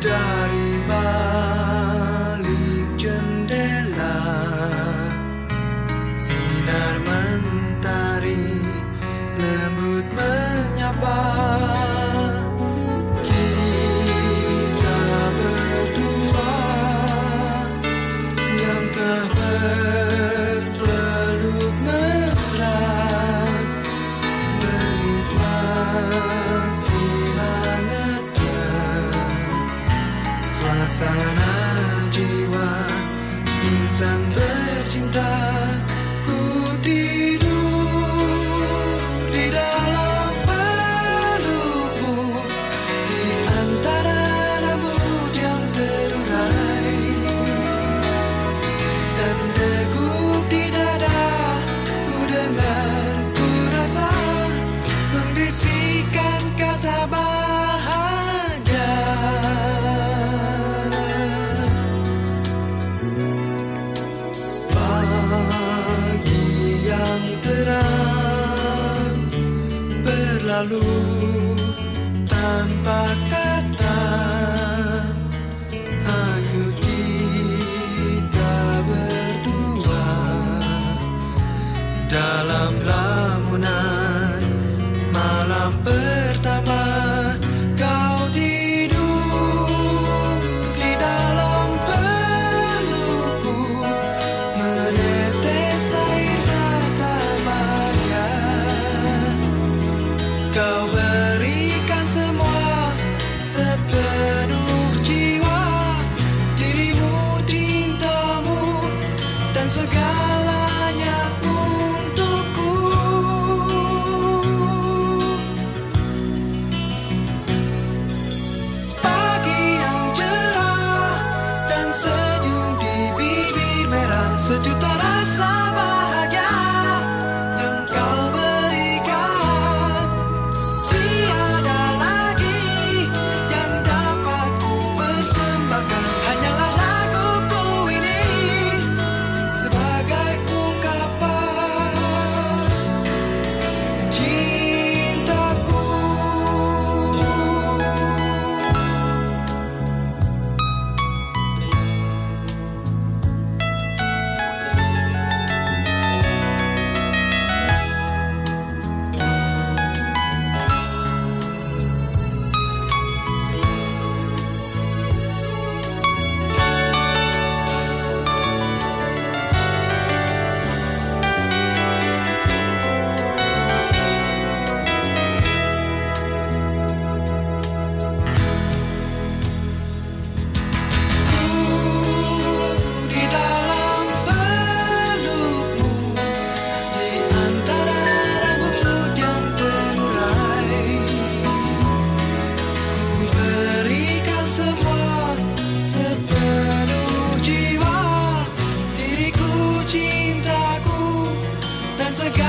dari bawah Sana jiwa insan bercinta. lalu tanpa kata. Ayo kita berdua dalam lamunan Kau berikan semua sepenuh jiwa Dirimu, cintamu, dan segala It's a guy.